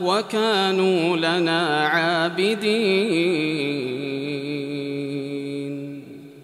وكانوا لنا عابدين.